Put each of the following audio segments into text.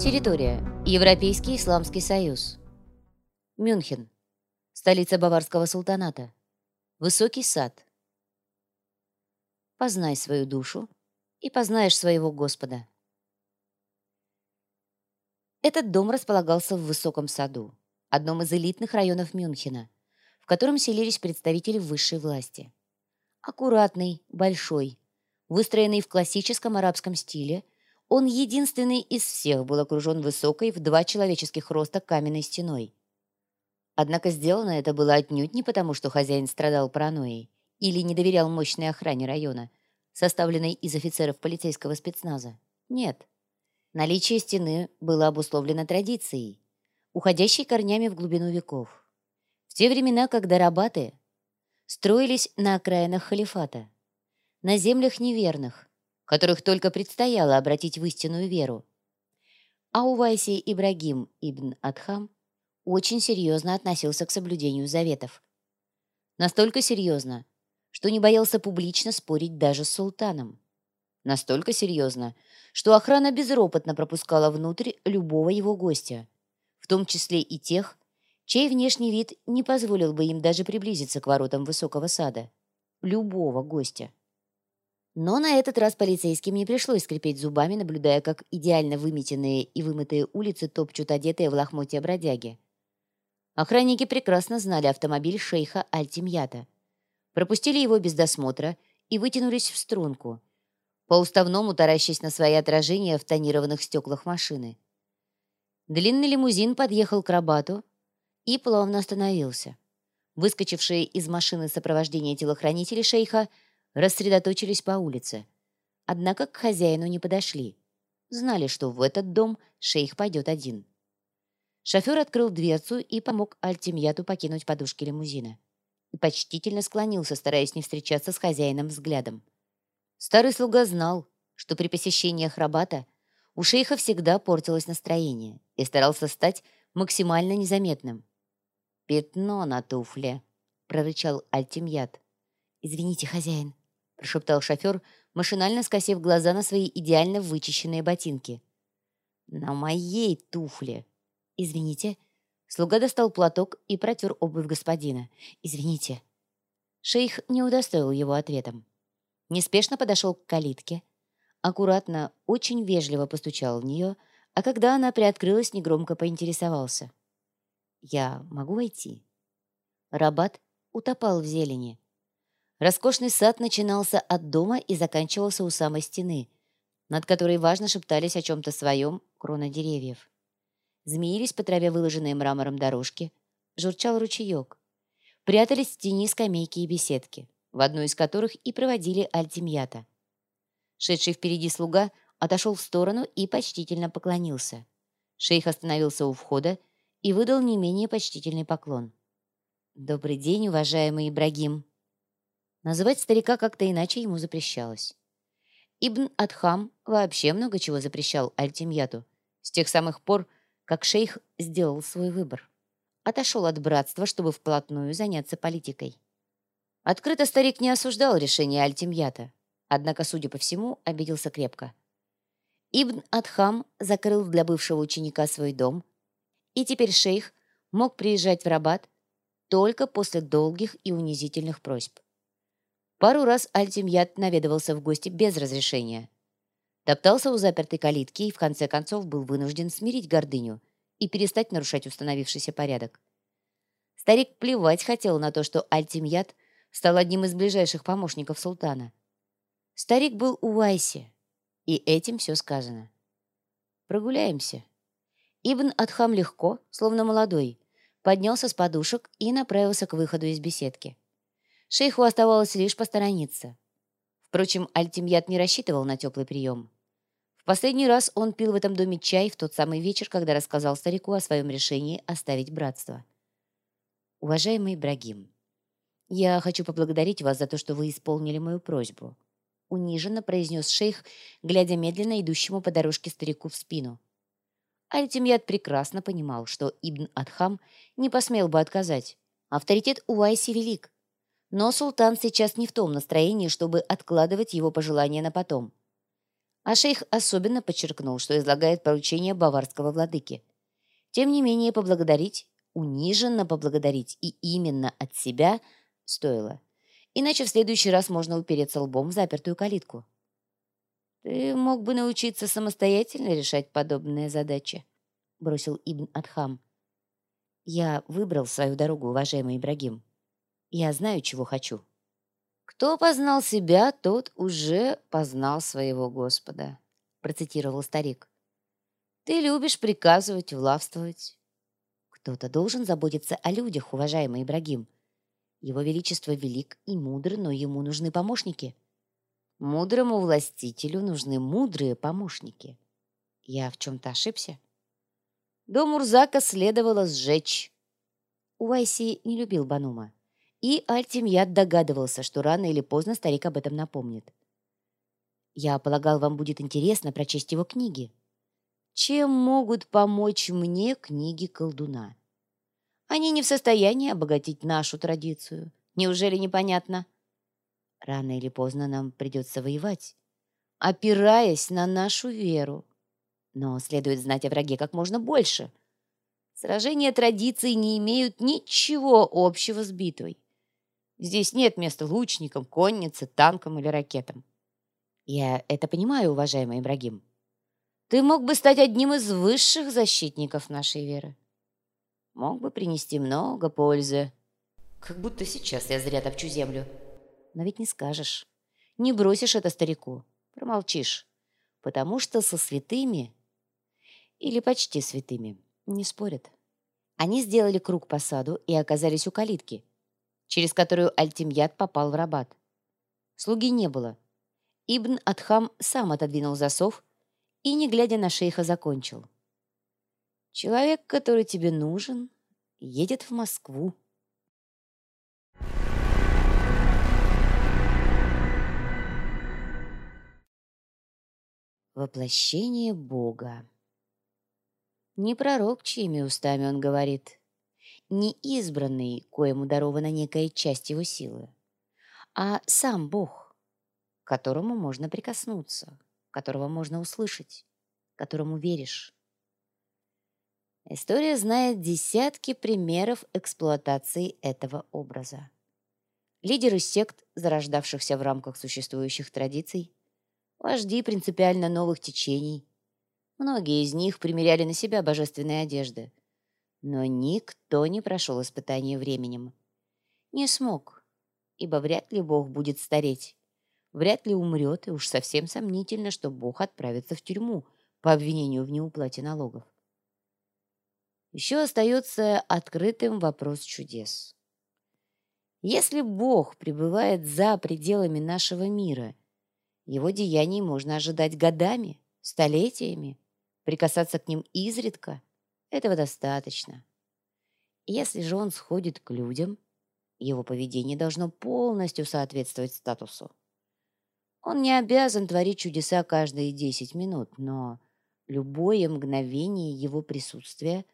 Территория. Европейский Исламский Союз. Мюнхен. Столица Баварского султаната. Высокий сад. Познай свою душу, и познаешь своего Господа. Этот дом располагался в высоком саду, одном из элитных районов Мюнхена, в котором селились представители высшей власти. Аккуратный, большой, выстроенный в классическом арабском стиле, он единственный из всех был окружен высокой в два человеческих роста каменной стеной. Однако сделано это было отнюдь не потому, что хозяин страдал паранойей или не доверял мощной охране района, составленной из офицеров полицейского спецназа. Нет. Наличие стены было обусловлено традицией, уходящей корнями в глубину веков. В те времена, когда рабаты строились на окраинах халифата, на землях неверных, которых только предстояло обратить в истинную веру. А Увайси Ибрагим ибн Адхам очень серьезно относился к соблюдению заветов. Настолько серьезно, что не боялся публично спорить даже с султаном. Настолько серьезно, что охрана безропотно пропускала внутрь любого его гостя, в том числе и тех, чей внешний вид не позволил бы им даже приблизиться к воротам высокого сада. Любого гостя. Но на этот раз полицейским не пришлось скрипеть зубами, наблюдая, как идеально выметенные и вымытые улицы топчут одетые в лохмотья бродяги. Охранники прекрасно знали автомобиль шейха Альтимьята. Пропустили его без досмотра и вытянулись в струнку, по-уставному таращась на свои отражения в тонированных стеклах машины. Длинный лимузин подъехал к Рабату и плавно остановился. Выскочившие из машины сопровождения телохранители шейха – рассредоточились по улице. Однако к хозяину не подошли. Знали, что в этот дом шейх пойдет один. Шофер открыл дверцу и помог Альтимьяту покинуть подушки лимузина. И почтительно склонился, стараясь не встречаться с хозяином взглядом. Старый слуга знал, что при посещениях Рабата у шейха всегда портилось настроение и старался стать максимально незаметным. «Пятно на туфле», — прорычал Альтимьят. «Извините, хозяин», прошептал шофер, машинально скосив глаза на свои идеально вычищенные ботинки. «На моей туфле!» «Извините». Слуга достал платок и протер обувь господина. «Извините». Шейх не удостоил его ответом. Неспешно подошел к калитке. Аккуратно, очень вежливо постучал в нее, а когда она приоткрылась, негромко поинтересовался. «Я могу войти?» Рабат утопал в зелени. Роскошный сад начинался от дома и заканчивался у самой стены, над которой важно шептались о чем-то своем крона деревьев. Змеились по траве выложенные мрамором дорожки, журчал ручеек. Прятались в тени скамейки и беседки, в одну из которых и проводили альтимьята. Шедший впереди слуга отошел в сторону и почтительно поклонился. Шейх остановился у входа и выдал не менее почтительный поклон. «Добрый день, уважаемый Ибрагим!» Называть старика как-то иначе ему запрещалось. Ибн Адхам вообще много чего запрещал Альтимьяту с тех самых пор, как шейх сделал свой выбор. Отошел от братства, чтобы вплотную заняться политикой. Открыто старик не осуждал решение Альтимьята, однако, судя по всему, обиделся крепко. Ибн Адхам закрыл для бывшего ученика свой дом, и теперь шейх мог приезжать в Рабат только после долгих и унизительных просьб. Пару раз Альтимьят наведывался в гости без разрешения. Топтался у запертой калитки и в конце концов был вынужден смирить гордыню и перестать нарушать установившийся порядок. Старик плевать хотел на то, что Альтимьят стал одним из ближайших помощников султана. Старик был у Вайси, и этим все сказано. Прогуляемся. Ибн Адхам легко, словно молодой, поднялся с подушек и направился к выходу из беседки. Шейху оставалось лишь посторониться. Впрочем, Альтимьят не рассчитывал на теплый прием. В последний раз он пил в этом доме чай в тот самый вечер, когда рассказал старику о своем решении оставить братство. «Уважаемый Ибрагим, я хочу поблагодарить вас за то, что вы исполнили мою просьбу», униженно произнес шейх, глядя медленно идущему по дорожке старику в спину. Альтимьят прекрасно понимал, что Ибн Адхам не посмел бы отказать. Авторитет Уайси велик. Но султан сейчас не в том настроении, чтобы откладывать его пожелания на потом. А шейх особенно подчеркнул, что излагает поручение баварского владыки. Тем не менее, поблагодарить, униженно поблагодарить и именно от себя стоило. Иначе в следующий раз можно упереться лбом в запертую калитку. «Ты мог бы научиться самостоятельно решать подобные задачи», — бросил Ибн Адхам. «Я выбрал свою дорогу, уважаемый Ибрагим. Я знаю, чего хочу». «Кто познал себя, тот уже познал своего Господа», — процитировал старик. «Ты любишь приказывать, властвовать». «Кто-то должен заботиться о людях, уважаемый Ибрагим. Его Величество велик и мудр, но ему нужны помощники». «Мудрому властителю нужны мудрые помощники». «Я в чем-то ошибся?» Дом Урзака следовало сжечь. Уайси не любил Банума. И Альтимьяд догадывался, что рано или поздно старик об этом напомнит. «Я полагал, вам будет интересно прочесть его книги. Чем могут помочь мне книги колдуна? Они не в состоянии обогатить нашу традицию. Неужели непонятно? Рано или поздно нам придется воевать, опираясь на нашу веру. Но следует знать о враге как можно больше. Сражения традиций не имеют ничего общего с битвой. Здесь нет места лучникам, коннице, танкам или ракетам. Я это понимаю, уважаемый Ибрагим. Ты мог бы стать одним из высших защитников нашей веры. Мог бы принести много пользы. Как будто сейчас я зря топчу землю. Но ведь не скажешь. Не бросишь это старику. Промолчишь. Потому что со святыми, или почти святыми, не спорят. Они сделали круг по саду и оказались у калитки, через которую Альтимьят попал в Рабат. Слуги не было. Ибн Адхам сам отодвинул засов и, не глядя на шейха, закончил. «Человек, который тебе нужен, едет в Москву». Воплощение Бога. Не пророк, чьими устами он говорит, не избранный, коему дарована некая часть его силы, а сам Бог, к которому можно прикоснуться, которого можно услышать, которому веришь. История знает десятки примеров эксплуатации этого образа. Лидеры сект, зарождавшихся в рамках существующих традиций, вожди принципиально новых течений. Многие из них примеряли на себя божественные одежды, но никто не прошел испытание временем. Не смог, ибо вряд ли Бог будет стареть. Вряд ли умрет, и уж совсем сомнительно, что Бог отправится в тюрьму по обвинению в неуплате налогов. Еще остается открытым вопрос чудес. Если Бог пребывает за пределами нашего мира, его деяний можно ожидать годами, столетиями, прикасаться к ним изредка – этого достаточно. Если же он сходит к людям, его поведение должно полностью соответствовать статусу. Он не обязан творить чудеса каждые 10 минут, но любое мгновение его присутствия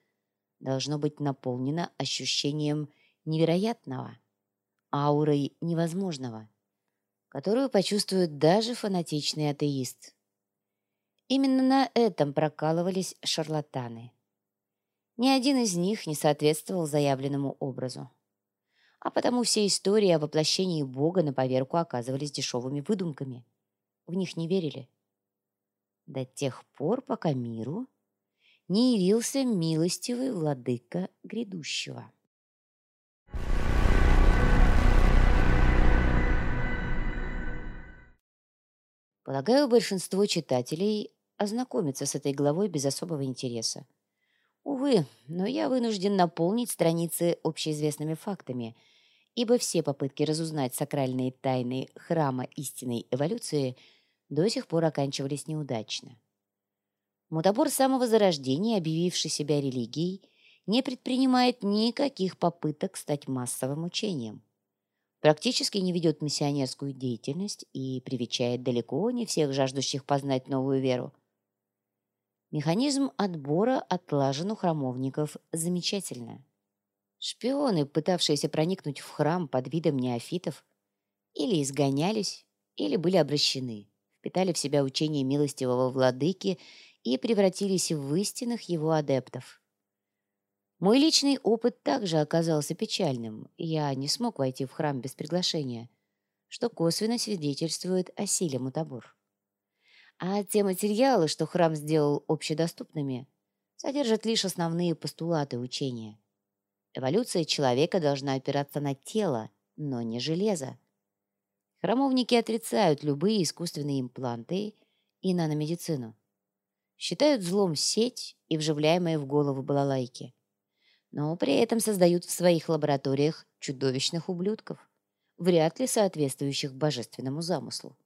должно быть наполнено ощущением невероятного, аурой невозможного, которую почувствует даже фанатичный атеист. Именно на этом прокалывались шарлатаны. Ни один из них не соответствовал заявленному образу. А потому все истории о воплощении Бога на поверку оказывались дешевыми выдумками. В них не верили. До тех пор, пока миру не явился милостивый владыка грядущего. Полагаю, большинство читателей ознакомится с этой главой без особого интереса. Увы, но я вынужден наполнить страницы общеизвестными фактами, ибо все попытки разузнать сакральные тайны храма истинной эволюции до сих пор оканчивались неудачно. Мутабор самого зарождения, объявивший себя религией, не предпринимает никаких попыток стать массовым учением. Практически не ведет миссионерскую деятельность и привечает далеко не всех жаждущих познать новую веру – Механизм отбора отлажен у храмовников замечательно. Шпионы, пытавшиеся проникнуть в храм под видом неофитов, или изгонялись, или были обращены впитали в себя учение милостивого владыки и превратились в истинных его адептов. Мой личный опыт также оказался печальным. Я не смог войти в храм без приглашения, что косвенно свидетельствует о силе мутабор. А те материалы, что храм сделал общедоступными, содержат лишь основные постулаты учения. Эволюция человека должна опираться на тело, но не железо. Храмовники отрицают любые искусственные импланты и наномедицину. Считают злом сеть и вживляемые в голову балалайки но при этом создают в своих лабораториях чудовищных ублюдков, вряд ли соответствующих божественному замыслу.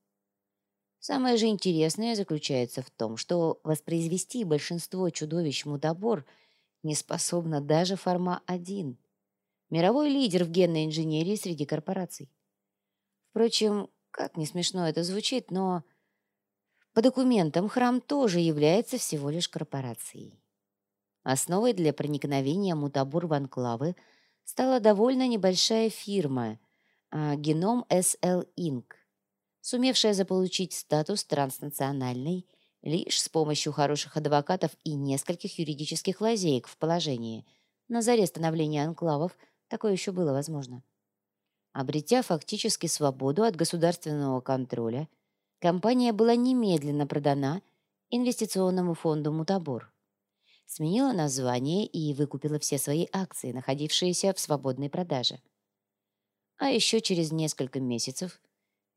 Самое же интересное заключается в том, что воспроизвести большинство чудовищ мудобор не способна даже Форма-1, мировой лидер в генной инженерии среди корпораций. Впрочем, как не смешно это звучит, но по документам храм тоже является всего лишь корпорацией. Основой для проникновения мутабур в анклавы стала довольно небольшая фирма Геном SL Inc., сумевшая заполучить статус транснациональной лишь с помощью хороших адвокатов и нескольких юридических лазеек в положении. На заре становления анклавов такое еще было возможно. Обретя фактически свободу от государственного контроля, компания была немедленно продана инвестиционному фонду «Мутабор» сменила название и выкупила все свои акции, находившиеся в свободной продаже. А еще через несколько месяцев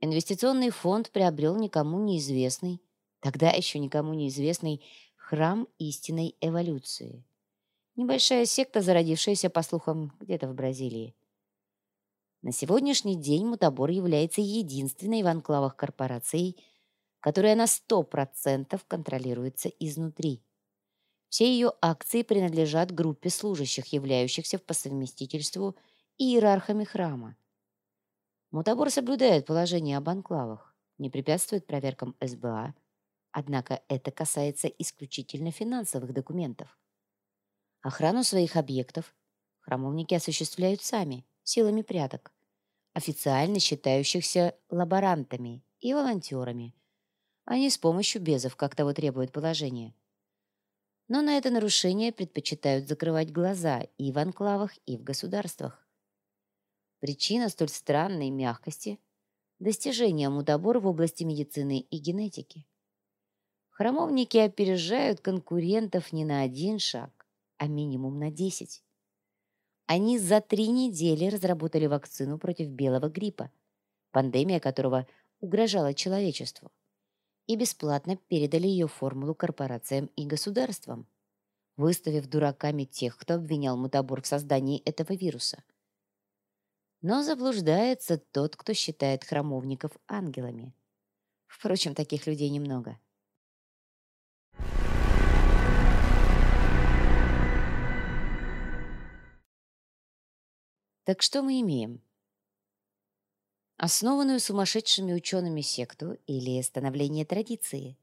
инвестиционный фонд приобрел никому неизвестный, тогда еще никому неизвестный храм истинной эволюции. Небольшая секта, зародившаяся, по слухам, где-то в Бразилии. На сегодняшний день Мутабор является единственной в анклавах корпорацией, которая на 100% контролируется изнутри. Все ее акции принадлежат группе служащих, являющихся по совместительству иерархами храма. Мутабор соблюдает положение об анклавах, не препятствует проверкам СБА, однако это касается исключительно финансовых документов. Охрану своих объектов храмовники осуществляют сами, силами пряток, официально считающихся лаборантами и волонтерами, а не с помощью безов, как того требует положение – но на это нарушение предпочитают закрывать глаза и в анклавах, и в государствах. Причина столь странной мягкости – достижения мудобора в области медицины и генетики. Храмовники опережают конкурентов не на один шаг, а минимум на десять. Они за три недели разработали вакцину против белого гриппа, пандемия которого угрожала человечеству и бесплатно передали ее формулу корпорациям и государствам, выставив дураками тех, кто обвинял Мутабор в создании этого вируса. Но заблуждается тот, кто считает храмовников ангелами. Впрочем, таких людей немного. Так что мы имеем? основанную сумасшедшими учеными секту или становление традиции?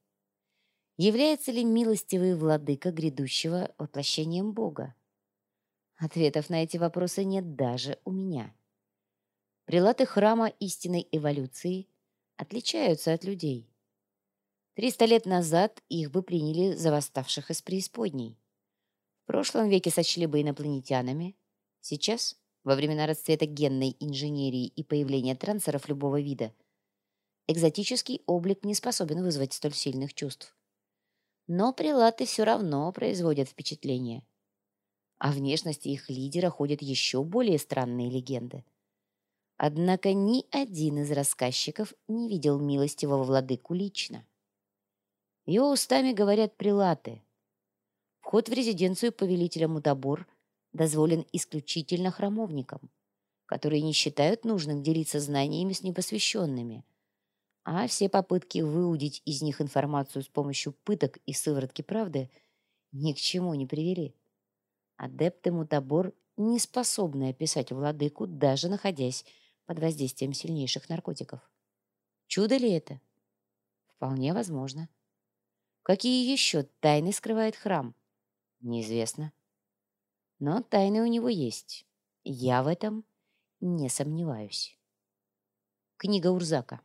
Является ли милостивый владыка грядущего воплощением Бога? Ответов на эти вопросы нет даже у меня. Прилаты храма истинной эволюции отличаются от людей. Триста лет назад их бы приняли за восставших из преисподней. В прошлом веке сочли бы инопланетянами. Сейчас во времена расцвета генной инженерии и появления трансеров любого вида, экзотический облик не способен вызвать столь сильных чувств. Но прилаты все равно производят впечатление. О внешности их лидера ходят еще более странные легенды. Однако ни один из рассказчиков не видел милостивого владыку лично. Его устами говорят прилаты. Вход в резиденцию повелителя Мудабор – дозволен исключительно храмовникам, которые не считают нужным делиться знаниями с непосвященными, а все попытки выудить из них информацию с помощью пыток и сыворотки правды ни к чему не привели. Адепты Мутабор не способны описать владыку, даже находясь под воздействием сильнейших наркотиков. Чудо ли это? Вполне возможно. Какие еще тайны скрывает храм? Неизвестно. Но тайны у него есть. Я в этом не сомневаюсь. Книга Урзака.